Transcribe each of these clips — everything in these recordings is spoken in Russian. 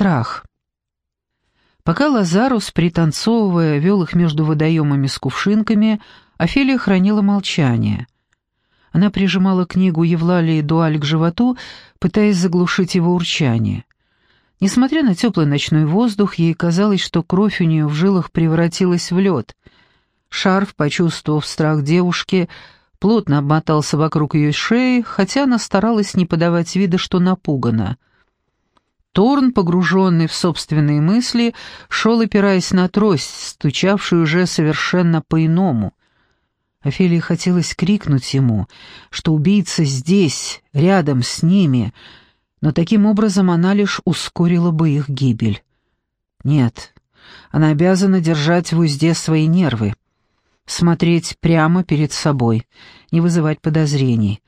страх. Пока Лазарус, пританцовывая, вел их между водоемами с кувшинками, Офелия хранила молчание. Она прижимала книгу Евлалии Дуаль к животу, пытаясь заглушить его урчание. Несмотря на теплый ночной воздух, ей казалось, что кровь у нее в жилах превратилась в лед. Шарф, почувствовав страх девушки, плотно обмотался вокруг ее шеи, хотя она старалась не подавать вида, что напугана. Торн, погруженный в собственные мысли, шел, опираясь на трость, стучавшую уже совершенно по-иному. Офелии хотелось крикнуть ему, что убийца здесь, рядом с ними, но таким образом она лишь ускорила бы их гибель. Нет, она обязана держать в узде свои нервы, смотреть прямо перед собой, не вызывать подозрений.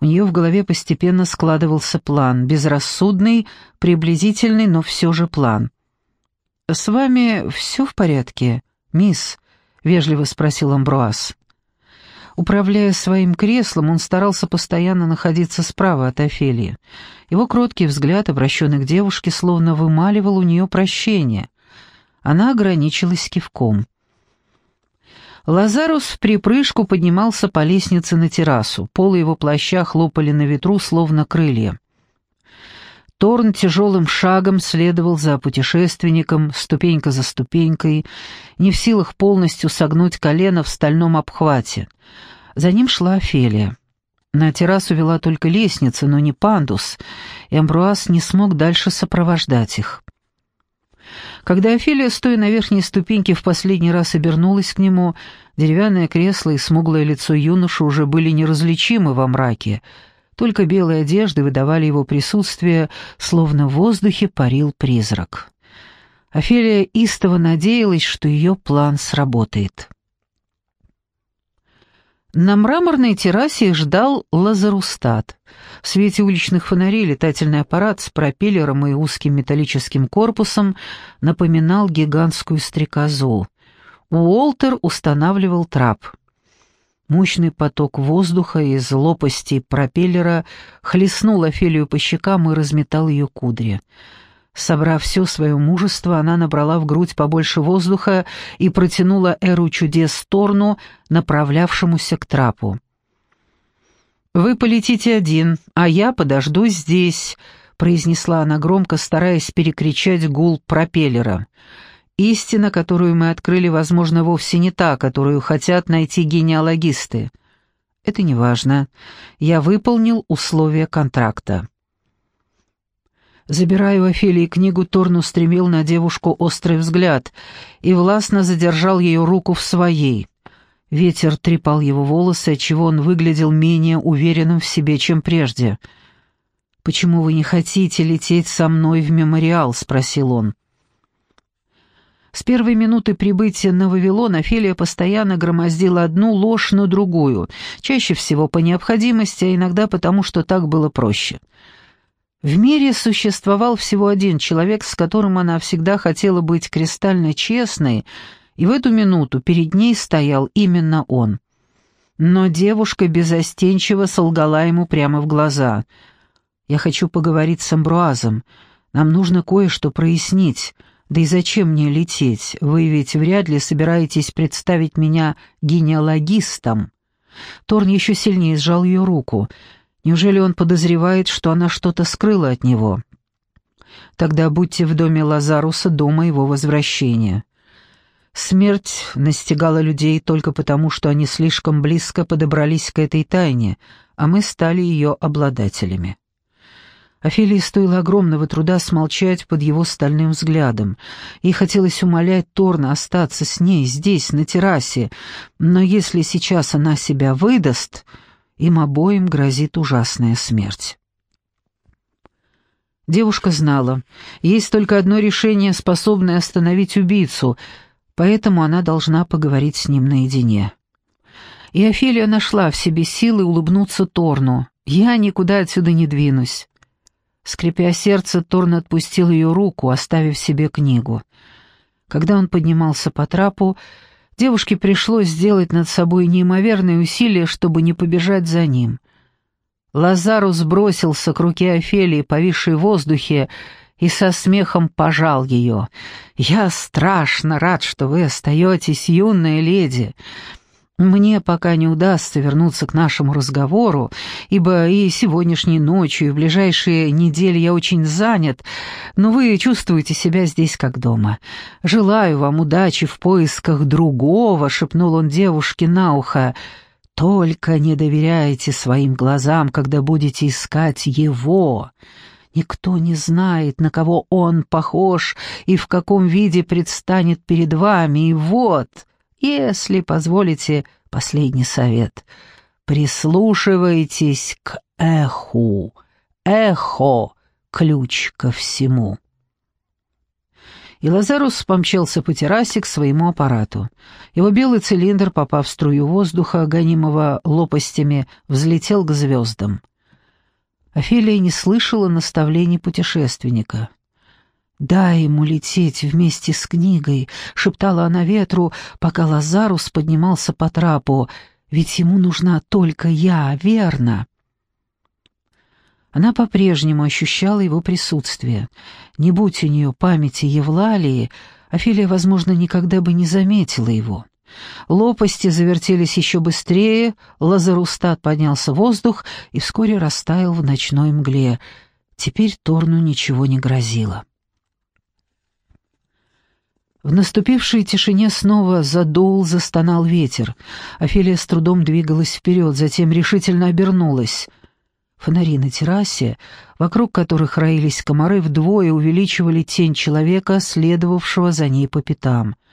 У нее в голове постепенно складывался план, безрассудный, приблизительный, но все же план. «С вами все в порядке, мисс?» — вежливо спросил Амбруаз. Управляя своим креслом, он старался постоянно находиться справа от Офелии. Его кроткий взгляд, обращенный к девушке, словно вымаливал у нее прощение. Она ограничилась кивком. Лазарус в припрыжку поднимался по лестнице на террасу. Полы его плаща хлопали на ветру, словно крылья. Торн тяжелым шагом следовал за путешественником, ступенька за ступенькой, не в силах полностью согнуть колено в стальном обхвате. За ним шла Офелия. На террасу вела только лестница, но не пандус, и Амбруаз не смог дальше сопровождать их. Когда Офелия, стоя на верхней ступеньке, в последний раз обернулась к нему, деревянное кресло и смуглое лицо юноши уже были неразличимы во мраке — только белые одежды выдавали его присутствие, словно в воздухе парил призрак. Офелия истово надеялась, что ее план сработает. На мраморной террасе ждал лазарустат. В свете уличных фонарей летательный аппарат с пропеллером и узким металлическим корпусом напоминал гигантскую стрекозу. Уолтер устанавливал трап. Мощный поток воздуха из лопастей пропеллера хлестнул Офелию по щекам и разметал ее кудри. Собрав все свое мужество, она набрала в грудь побольше воздуха и протянула Эру чудес в сторону, направлявшемуся к трапу. «Вы полетите один, а я подожду здесь», — произнесла она громко, стараясь перекричать гул пропеллера. Истина, которую мы открыли, возможно, вовсе не та, которую хотят найти генеалогисты. Это не важно. Я выполнил условия контракта. Забирая у Офелии книгу, Торн устремил на девушку острый взгляд и властно задержал ее руку в своей. Ветер трепал его волосы, отчего он выглядел менее уверенным в себе, чем прежде. «Почему вы не хотите лететь со мной в мемориал?» — спросил он. С первой минуты прибытия на Вавилон Офелия постоянно громоздила одну ложь на другую, чаще всего по необходимости, а иногда потому, что так было проще. В мире существовал всего один человек, с которым она всегда хотела быть кристально честной, и в эту минуту перед ней стоял именно он. Но девушка безостенчиво солгала ему прямо в глаза. «Я хочу поговорить с Амбруазом. Нам нужно кое-что прояснить». Да и зачем мне лететь? Вы ведь вряд ли собираетесь представить меня генеалогистом. Торн еще сильнее сжал ее руку. Неужели он подозревает, что она что-то скрыла от него? Тогда будьте в доме Лазаруса до моего возвращения. Смерть настигала людей только потому, что они слишком близко подобрались к этой тайне, а мы стали ее обладателями. Офелии стоило огромного труда смолчать под его стальным взглядом. Ей хотелось умолять Торна остаться с ней здесь, на террасе, но если сейчас она себя выдаст, им обоим грозит ужасная смерть. Девушка знала, есть только одно решение, способное остановить убийцу, поэтому она должна поговорить с ним наедине. И Офелия нашла в себе силы улыбнуться Торну. «Я никуда отсюда не двинусь». Скрипя сердце, Торн отпустил ее руку, оставив себе книгу. Когда он поднимался по трапу, девушке пришлось сделать над собой неимоверные усилия, чтобы не побежать за ним. Лазарус бросился к руке Офелии, повисшей в воздухе, и со смехом пожал ее. «Я страшно рад, что вы остаетесь, юная леди. Мне пока не удастся вернуться к нашему разговору, ибо и сегодняшней ночью, и в ближайшие недели я очень занят, но вы чувствуете себя здесь как дома. Желаю вам удачи в поисках другого», — шепнул он девушке на ухо. «Только не доверяйте своим глазам, когда будете искать его». Никто не знает, на кого он похож и в каком виде предстанет перед вами. И вот, если позволите последний совет, прислушивайтесь к эху. Эхо — ключ ко всему. И Лазарус помчался по террасе к своему аппарату. Его белый цилиндр, попав в струю воздуха, гонимого лопастями, взлетел к звездам. Офелия не слышала наставлений путешественника. «Дай ему лететь вместе с книгой», — шептала она ветру, пока Лазарус поднимался по трапу. «Ведь ему нужна только я, верно?» Она по-прежнему ощущала его присутствие. Не будь у нее памяти Евлалии, Офелия, возможно, никогда бы не заметила его. Лопасти завертелись еще быстрее, лазарустат поднялся в воздух и вскоре растаял в ночной мгле. Теперь Торну ничего не грозило. В наступившей тишине снова задул, застонал ветер. Офелия с трудом двигалась вперед, затем решительно обернулась. Фонари на террасе, вокруг которых роились комары, вдвое увеличивали тень человека, следовавшего за ней по пятам —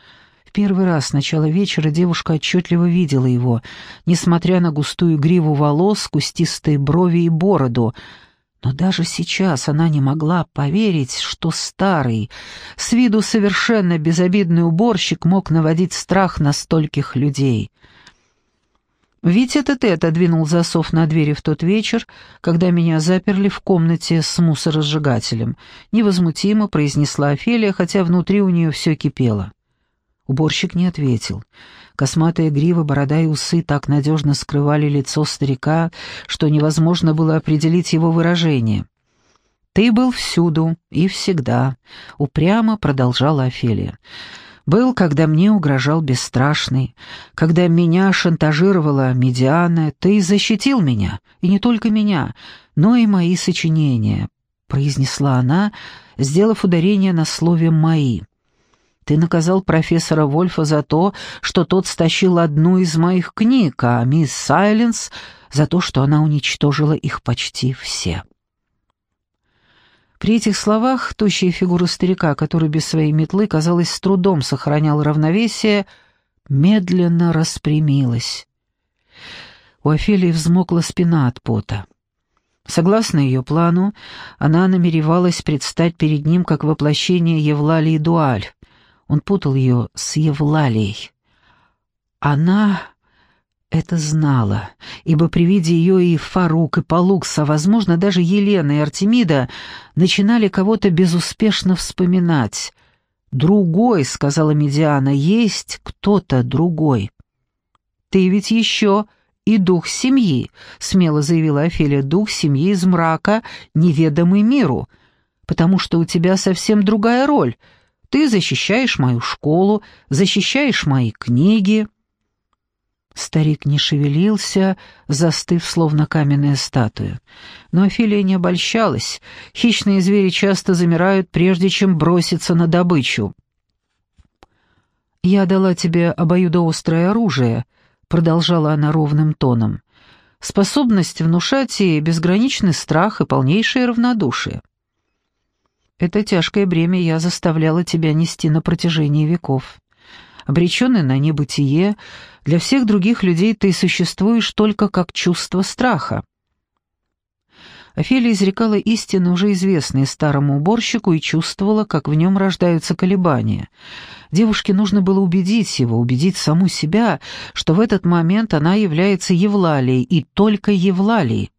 первый раз с начала вечера девушка отчетливо видела его, несмотря на густую гриву волос, кустистые брови и бороду. Но даже сейчас она не могла поверить, что старый, с виду совершенно безобидный уборщик мог наводить страх на стольких людей. Ведь это ты отодвинул засов на двери в тот вечер, когда меня заперли в комнате с мусоросжигателем. Невозмутимо произнесла Офелия, хотя внутри у нее все кипело. Уборщик не ответил. Косматые гривы, борода и усы так надежно скрывали лицо старика, что невозможно было определить его выражение. «Ты был всюду и всегда», — упрямо продолжала Офелия. «Был, когда мне угрожал бесстрашный, когда меня шантажировала Медиана, ты защитил меня, и не только меня, но и мои сочинения», — произнесла она, сделав ударение на слове «мои». Ты наказал профессора Вольфа за то, что тот стащил одну из моих книг, а мисс Сайленс за то, что она уничтожила их почти все. При этих словах тощая фигура старика, который без своей метлы, казалось, с трудом сохранял равновесие, медленно распрямилась. У Офелии взмокла спина от пота. Согласно ее плану, она намеревалась предстать перед ним как воплощение Евлалии Дуаль, он путал ее с Евлалией. Она это знала, ибо при виде ее и Фарук, и Палукса, возможно, даже Елена и Артемида начинали кого-то безуспешно вспоминать. «Другой», — сказала Медиана, — «есть кто-то другой». «Ты ведь еще и дух семьи», — смело заявила Офелия, — «дух семьи из мрака, неведомый миру, потому что у тебя совсем другая роль — ты защищаешь мою школу, защищаешь мои книги». Старик не шевелился, застыв, словно каменная статуя. Но Офелия не обольщалась. Хищные звери часто замирают, прежде чем броситься на добычу. «Я дала тебе обоюдоострое оружие», — продолжала она ровным тоном. «Способность внушать и безграничный страх, и полнейшее равнодушие. Это тяжкое бремя я заставляла тебя нести на протяжении веков. Обреченный на небытие, для всех других людей ты существуешь только как чувство страха. Офелия изрекала истины, уже известные старому уборщику, и чувствовала, как в нем рождаются колебания. Девушке нужно было убедить его, убедить саму себя, что в этот момент она является Евлалией, и только Евлалией.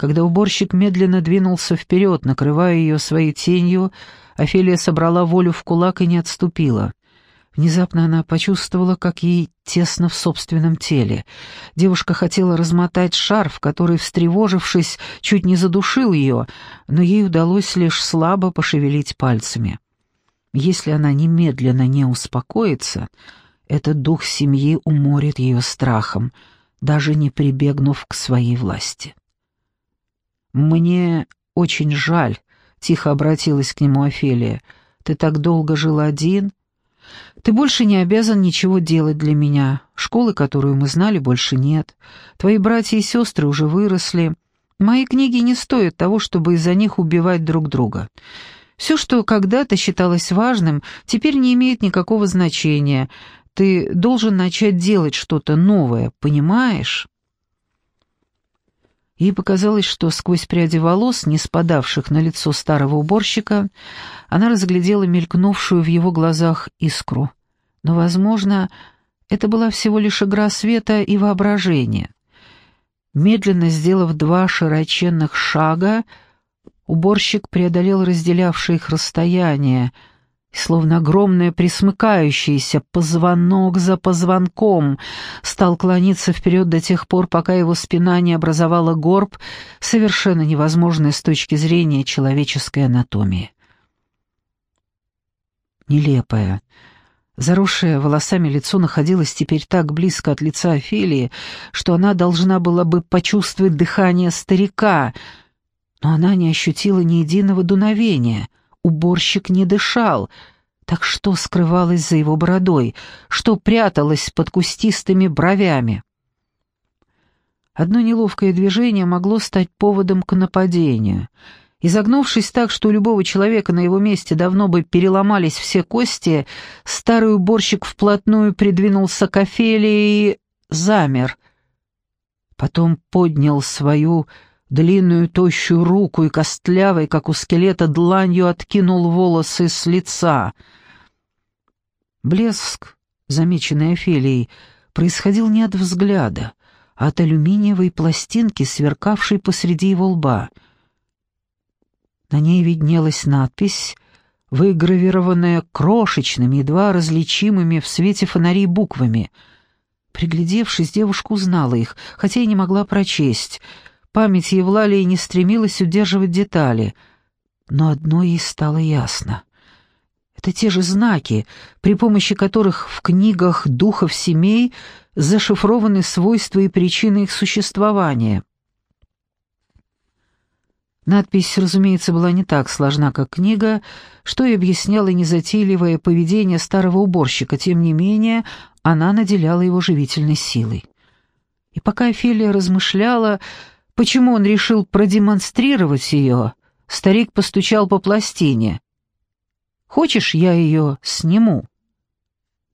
Когда уборщик медленно двинулся вперед, накрывая ее своей тенью, Офелия собрала волю в кулак и не отступила. Внезапно она почувствовала, как ей тесно в собственном теле. Девушка хотела размотать шарф, который, встревожившись, чуть не задушил ее, но ей удалось лишь слабо пошевелить пальцами. Если она немедленно не успокоится, этот дух семьи уморит ее страхом, даже не прибегнув к своей власти. «Мне очень жаль», — тихо обратилась к нему Офелия. «Ты так долго жил один. Ты больше не обязан ничего делать для меня. Школы, которую мы знали, больше нет. Твои братья и сестры уже выросли. Мои книги не стоят того, чтобы из-за них убивать друг друга. Все, что когда-то считалось важным, теперь не имеет никакого значения. Ты должен начать делать что-то новое, понимаешь?» Ей показалось, что сквозь пряди волос, не спадавших на лицо старого уборщика, она разглядела мелькнувшую в его глазах искру. Но, возможно, это была всего лишь игра света и воображения. Медленно сделав два широченных шага, уборщик преодолел разделявшее их расстояние — словно огромное присмыкающееся, позвонок за позвонком, стал клониться вперед до тех пор, пока его спина не образовала горб, совершенно невозможный с точки зрения человеческой анатомии. Нелепое, заросшее волосами лицо находилось теперь так близко от лица Офелии, что она должна была бы почувствовать дыхание старика, но она не ощутила ни единого дуновения — уборщик не дышал. Так что скрывалось за его бородой? Что пряталось под кустистыми бровями? Одно неловкое движение могло стать поводом к нападению. Изогнувшись так, что у любого человека на его месте давно бы переломались все кости, старый уборщик вплотную придвинулся к Офелии и замер. Потом поднял свою длинную тощую руку и костлявой, как у скелета, дланью откинул волосы с лица. Блеск, замеченный Офелией, происходил не от взгляда, а от алюминиевой пластинки, сверкавшей посреди его лба. На ней виднелась надпись, выгравированная крошечными, едва различимыми в свете фонарей буквами. Приглядевшись, девушка узнала их, хотя и не могла прочесть — Память Евлалии не стремилась удерживать детали, но одно ей стало ясно. Это те же знаки, при помощи которых в книгах духов семей зашифрованы свойства и причины их существования. Надпись, разумеется, была не так сложна, как книга, что и объясняло незатейливое поведение старого уборщика, тем не менее она наделяла его живительной силой. И пока Офелия размышляла, Почему он решил продемонстрировать ее? Старик постучал по пластине. «Хочешь, я ее сниму?»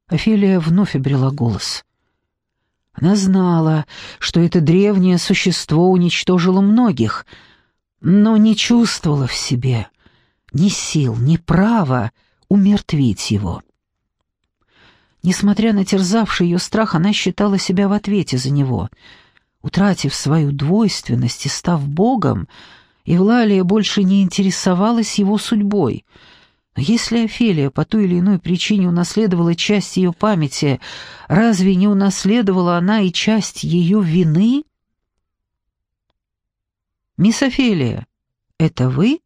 Офелия вновь обрела голос. Она знала, что это древнее существо уничтожило многих, но не чувствовала в себе ни сил, ни права умертвить его. Несмотря на терзавший ее страх, она считала себя в ответе за него — Утратив свою двойственность и став Богом, Евлалия больше не интересовалась его судьбой. Но если Офелия по той или иной причине унаследовала часть ее памяти, разве не унаследовала она и часть ее вины? «Мисс Офелия, это вы?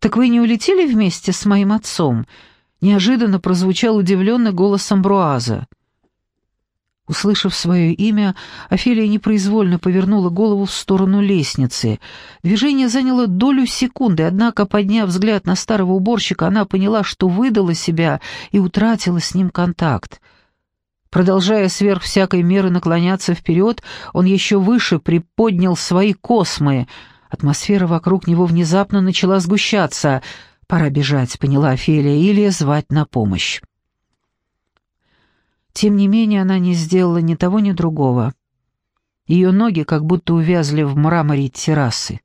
Так вы не улетели вместе с моим отцом?» Неожиданно прозвучал удивленный голос Амбруаза. Услышав свое имя, Офелия непроизвольно повернула голову в сторону лестницы. Движение заняло долю секунды, однако, подняв взгляд на старого уборщика, она поняла, что выдала себя и утратила с ним контакт. Продолжая сверх всякой меры наклоняться вперед, он еще выше приподнял свои космы. Атмосфера вокруг него внезапно начала сгущаться. «Пора бежать», — поняла Офелия, — «или звать на помощь». Тем не менее, она не сделала ни того, ни другого. Ее ноги как будто увязли в мраморе террасы.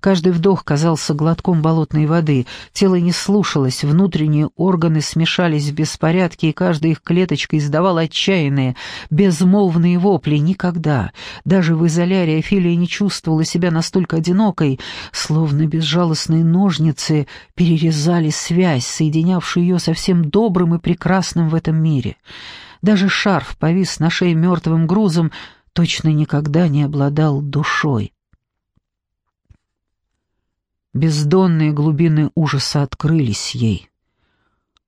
Каждый вдох казался глотком болотной воды, тело не слушалось, внутренние органы смешались в беспорядке, и каждая их клеточка издавала отчаянные, безмолвные вопли. Никогда, даже в изолярии, Офелия не чувствовала себя настолько одинокой, словно безжалостные ножницы перерезали связь, соединявшую ее со всем добрым и прекрасным в этом мире. Даже шарф повис на шее мертвым грузом, точно никогда не обладал душой. Бездонные глубины ужаса открылись ей.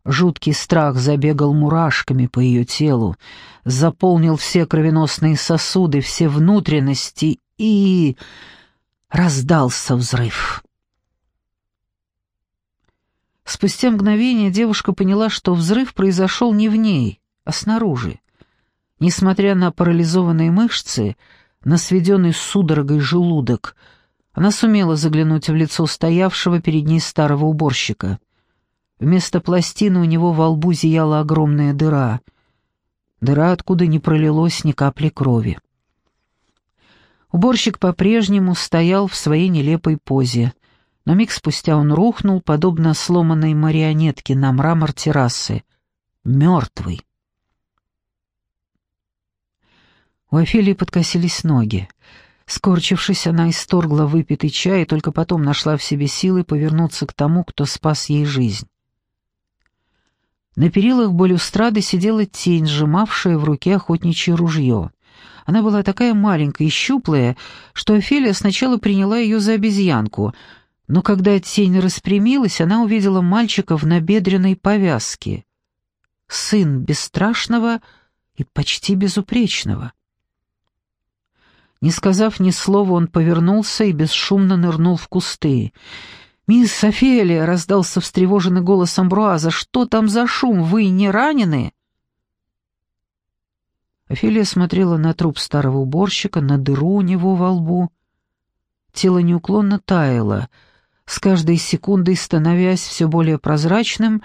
Жуткий страх забегал мурашками по ее телу, заполнил все кровеносные сосуды, все внутренности и... раздался взрыв. Спустя мгновение девушка поняла, что взрыв произошел не в ней, а снаружи. Несмотря на парализованные мышцы, на сведенный судорогой желудок — она сумела заглянуть в лицо стоявшего перед ней старого уборщика. Вместо пластины у него во лбу зияла огромная дыра. Дыра, откуда не пролилось ни капли крови. Уборщик по-прежнему стоял в своей нелепой позе. Но миг спустя он рухнул, подобно сломанной марионетке на мрамор террасы. Мертвый. У Офелии подкосились ноги. Скорчившись, она исторгла выпитый чай и только потом нашла в себе силы повернуться к тому, кто спас ей жизнь. На перилах балюстрады сидела тень, сжимавшая в руке охотничье ружье. Она была такая маленькая и щуплая, что Офелия сначала приняла ее за обезьянку, но когда тень распрямилась, она увидела мальчика в набедренной повязке. Сын бесстрашного и почти безупречного. Не сказав ни слова, он повернулся и бесшумно нырнул в кусты. «Мисс Офелия!» — раздался встревоженный голос Амбруаза. «Что там за шум? Вы не ранены?» Офелия смотрела на труп старого уборщика, на дыру у него во лбу. Тело неуклонно таяло, с каждой секундой становясь все более прозрачным,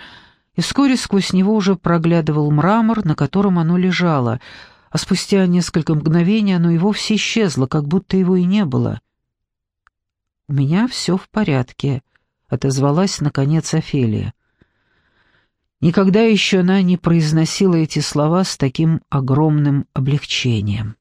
и вскоре сквозь него уже проглядывал мрамор, на котором оно лежало — а спустя несколько мгновений оно и вовсе исчезло, как будто его и не было. «У меня все в порядке», — отозвалась, наконец, Офелия. Никогда еще она не произносила эти слова с таким огромным облегчением.